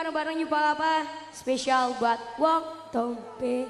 bareng-bareng Yupa apa spesial buat Wong Tompe.